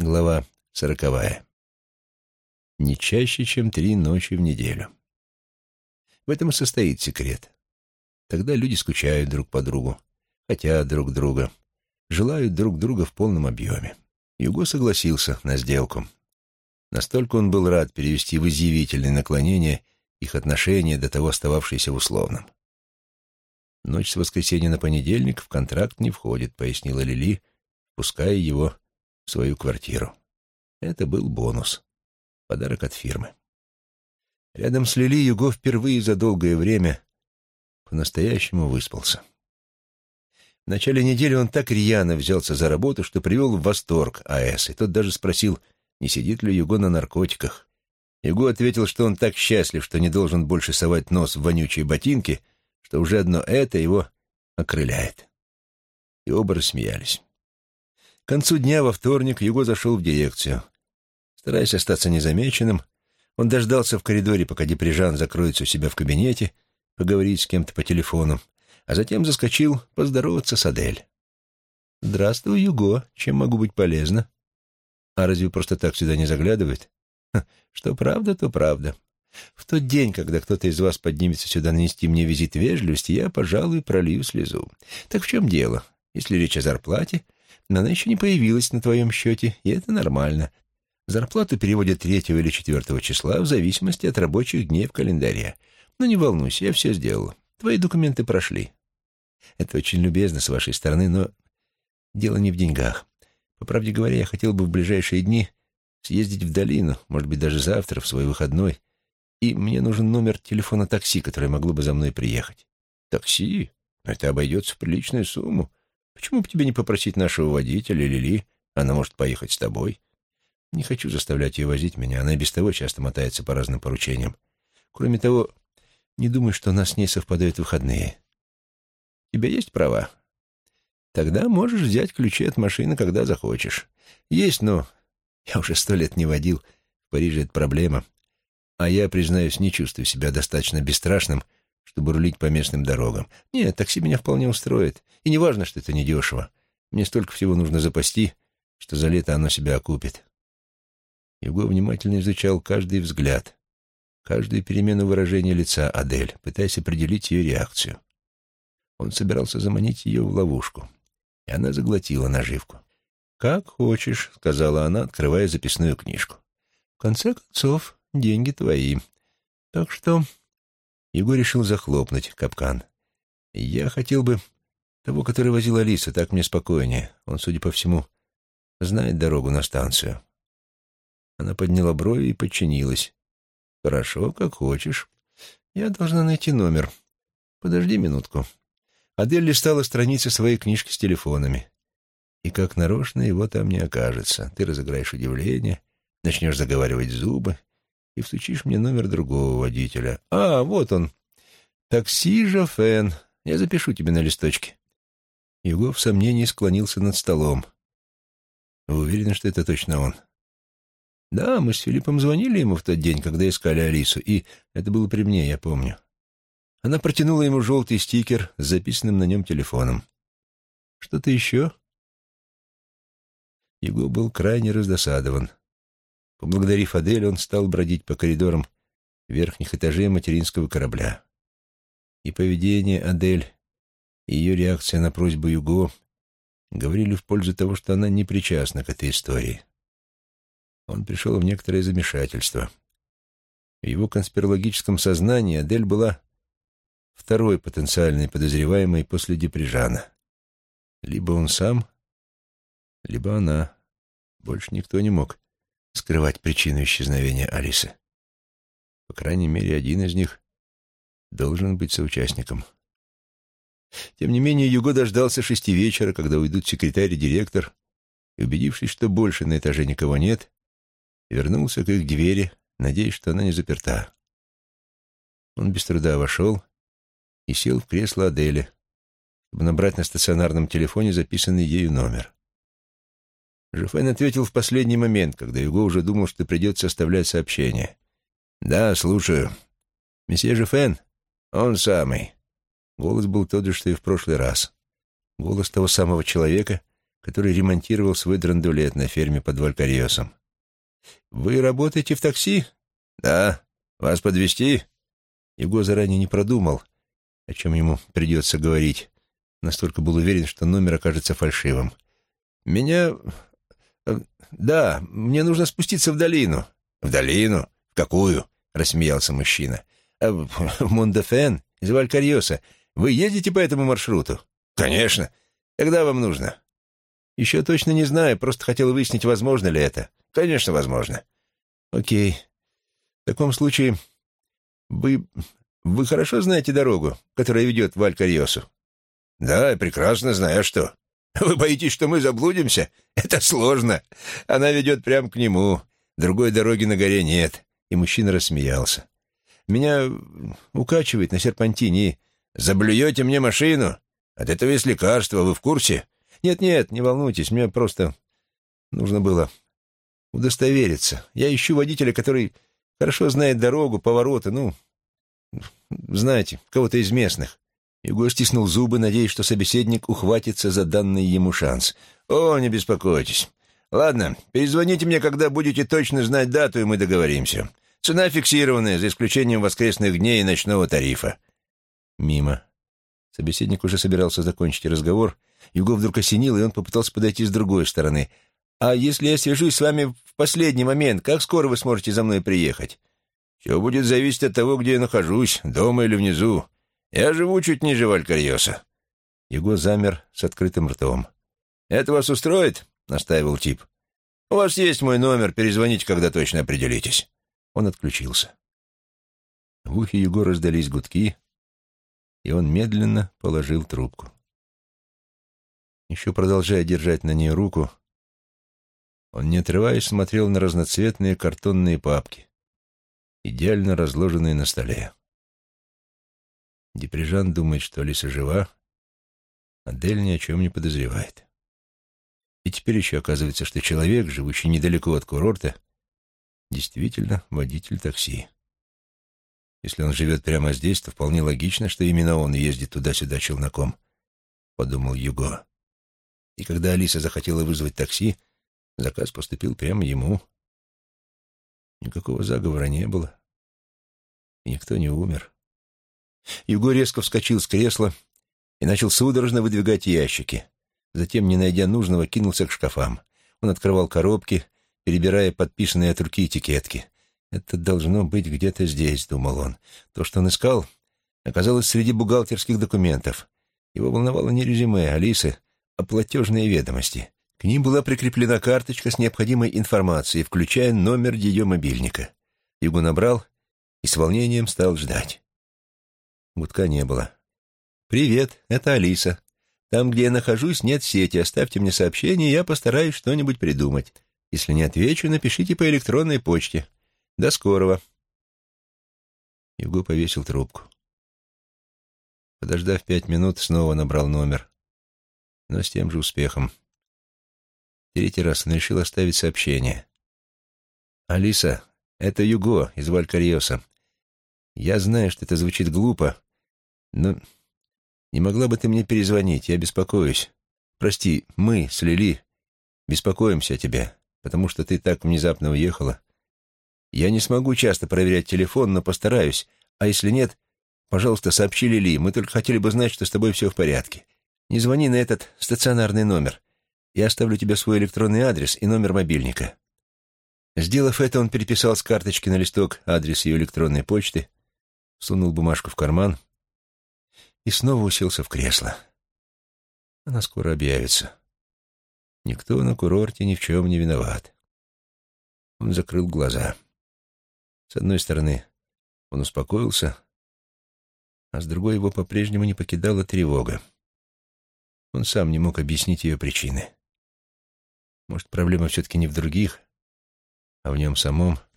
Глава сороковая. Не чаще, чем три ночи в неделю. В этом и состоит секрет. Тогда люди скучают друг по другу, хотят друг друга, желают друг друга в полном объеме. Юго согласился на сделку. Настолько он был рад перевести в изъявительные наклонения их отношения, до того остававшиеся в условном. «Ночь с воскресенья на понедельник в контракт не входит», — пояснила Лили, пуская его свою квартиру. Это был бонус. Подарок от фирмы. Рядом с Лили Юго впервые за долгое время по-настоящему выспался. В начале недели он так рьяно взялся за работу, что привел в восторг АЭС, и тот даже спросил, не сидит ли Юго на наркотиках. Юго ответил, что он так счастлив, что не должен больше совать нос в вонючие ботинки, что уже одно это его окрыляет. И оба рассмеялись. К концу дня во вторник Юго зашел в дирекцию. Стараясь остаться незамеченным, он дождался в коридоре, пока Деприжан закроется у себя в кабинете, поговорить с кем-то по телефону, а затем заскочил поздороваться с Адель. «Здравствуй, Юго. Чем могу быть полезна?» «А разве просто так сюда не заглядывает?» «Что правда, то правда. В тот день, когда кто-то из вас поднимется сюда нанести мне визит вежливости, я, пожалуй, пролью слезу. Так в чем дело? Если речь о зарплате, но она еще не появилась на твоем счете, и это нормально. Зарплату переводят третьего или четвертого числа в зависимости от рабочих дней в календаре. Но не волнуйся, я все сделал. Твои документы прошли. Это очень любезно с вашей стороны, но дело не в деньгах. По правде говоря, я хотел бы в ближайшие дни съездить в долину, может быть, даже завтра, в свой выходной, и мне нужен номер телефона такси, которое могло бы за мной приехать. Такси? Это обойдется в приличную сумму. Почему бы тебе не попросить нашего водителя, Лили? Она может поехать с тобой. Не хочу заставлять ее возить меня, она и без того часто мотается по разным поручениям. Кроме того, не думаю, что у нас с ней совпадают выходные. Тебя есть права? Тогда можешь взять ключи от машины, когда захочешь. Есть, но я уже сто лет не водил. В Париже это проблема. А я, признаюсь, не чувствую себя достаточно бесстрашным, чтобы рулить по местным дорогам. Нет, такси меня вполне устроит. И не важно, что это недешево. Мне столько всего нужно запасти, что за лето оно себя окупит. Юго внимательно изучал каждый взгляд, каждую перемену выражения лица Адель, пытаясь определить ее реакцию. Он собирался заманить ее в ловушку, и она заглотила наживку. «Как хочешь», — сказала она, открывая записную книжку. «В конце концов, деньги твои. Так что...» Егор решил захлопнуть капкан. «Я хотел бы того, который возил Алису, так мне спокойнее. Он, судя по всему, знает дорогу на станцию». Она подняла брови и подчинилась. «Хорошо, как хочешь. Я должна найти номер. Подожди минутку». Адель листала страницы своей книжки с телефонами. И как нарочно его там не окажется. Ты разыграешь удивление, начнешь заговаривать зубы и всучишь мне номер другого водителя. А, вот он. Такси Жофен. Я запишу тебе на листочке. Его в сомнении склонился над столом. Вы уверены, что это точно он? Да, мы с Филиппом звонили ему в тот день, когда искали Алису, и это было при мне, я помню. Она протянула ему желтый стикер с записанным на нем телефоном. Что-то еще? Его был крайне раздосадован. Поблагодарив Адель, он стал бродить по коридорам верхних этажей материнского корабля. И поведение Адель, и ее реакция на просьбу Юго говорили в пользу того, что она не причастна к этой истории. Он пришел в некоторое замешательство. В его конспирологическом сознании Адель была второй потенциальной подозреваемой после Деприжана. Либо он сам, либо она. Больше никто не мог скрывать причину исчезновения Алисы. По крайней мере, один из них должен быть соучастником. Тем не менее, Юго дождался шести вечера, когда уйдут секретарь и директор, и, убедившись, что больше на этаже никого нет, вернулся к их двери, надеясь, что она не заперта. Он без труда вошел и сел в кресло Адели, чтобы набрать на стационарном телефоне записанный ею номер. Жефен ответил в последний момент, когда Юго уже думал, что придется оставлять сообщение. «Да, слушаю. Месье Жефен? Он самый». Голос был тот же, что и в прошлый раз. Голос того самого человека, который ремонтировал свой драндулет на ферме под Валькариосом. «Вы работаете в такси?» «Да. Вас подвезти? Его заранее не продумал, о чем ему придется говорить. Настолько был уверен, что номер окажется фальшивым. «Меня... Э, да, мне нужно спуститься в долину». «В долину? В какую?» — рассмеялся мужчина. «А «В Мондефен, из Валькариоса. Вы ездите по этому маршруту?» «Конечно. Когда вам нужно?» «Еще точно не знаю, просто хотел выяснить, возможно ли это». «Конечно, возможно». «Окей. В таком случае вы... вы хорошо знаете дорогу, которая ведет в Алькариосу?» «Да, я прекрасно знаю, что. Вы боитесь, что мы заблудимся? Это сложно. Она ведет прямо к нему. Другой дороги на горе нет». И мужчина рассмеялся. «Меня укачивает на серпантине. Заблюете мне машину? От этого есть лекарство, вы в курсе?» «Нет-нет, не волнуйтесь, мне просто нужно было удостовериться. Я ищу водителя, который хорошо знает дорогу, повороты, ну, знаете, кого-то из местных». Юго стиснул зубы, надеясь, что собеседник ухватится за данный ему шанс. «О, не беспокойтесь. Ладно, перезвоните мне, когда будете точно знать дату, и мы договоримся. Цена фиксированная, за исключением воскресных дней и ночного тарифа». Мимо. Собеседник уже собирался закончить разговор. Юго вдруг осенил, и он попытался подойти с другой стороны. «А если я свяжусь с вами в последний момент, как скоро вы сможете за мной приехать?» «Все будет зависеть от того, где я нахожусь, дома или внизу. Я живу чуть ниже Валькарьоса». Его замер с открытым ртом. «Это вас устроит?» — настаивал тип. «У вас есть мой номер, перезвоните, когда точно определитесь». Он отключился. В ухе Его раздались гудки, и он медленно положил трубку. Еще продолжая держать на ней руку, он, не отрываясь, смотрел на разноцветные картонные папки, идеально разложенные на столе. Деприжан думает, что Алиса жива, а Дель ни о чем не подозревает. И теперь еще оказывается, что человек, живущий недалеко от курорта, действительно водитель такси. Если он живет прямо здесь, то вполне логично, что именно он ездит туда-сюда челноком, — подумал Юго. И когда Алиса захотела вызвать такси, заказ поступил прямо ему. Никакого заговора не было, и никто не умер. Юго резко вскочил с кресла и начал судорожно выдвигать ящики. Затем, не найдя нужного, кинулся к шкафам. Он открывал коробки, перебирая подписанные от руки этикетки. «Это должно быть где-то здесь», — думал он. То, что он искал, оказалось среди бухгалтерских документов. Его волновало не резюме Алисы, а платежные ведомости. К ним была прикреплена карточка с необходимой информацией, включая номер ее мобильника. Юго набрал и с волнением стал ждать. Гудка не было. «Привет, это Алиса. Там, где я нахожусь, нет сети. Оставьте мне сообщение, я постараюсь что-нибудь придумать. Если не отвечу, напишите по электронной почте. До скорого». Юго повесил трубку. Подождав пять минут, снова набрал номер. Но с тем же успехом. Третий раз он решил оставить сообщение. «Алиса, это Юго из Валькариоса. Я знаю, что это звучит глупо, но не могла бы ты мне перезвонить? Я беспокоюсь. Прости, мы с Лили беспокоимся о тебе, потому что ты так внезапно уехала. Я не смогу часто проверять телефон, но постараюсь. А если нет, пожалуйста, сообщи Лили. Мы только хотели бы знать, что с тобой все в порядке. Не звони на этот стационарный номер. Я оставлю тебе свой электронный адрес и номер мобильника». Сделав это, он переписал с карточки на листок адрес ее электронной почты, сунул бумажку в карман и снова уселся в кресло. Она скоро объявится. Никто на курорте ни в чем не виноват. Он закрыл глаза. С одной стороны, он успокоился, а с другой его по-прежнему не покидала тревога. Он сам не мог объяснить ее причины. Может, проблема все-таки не в других, а в нем самом —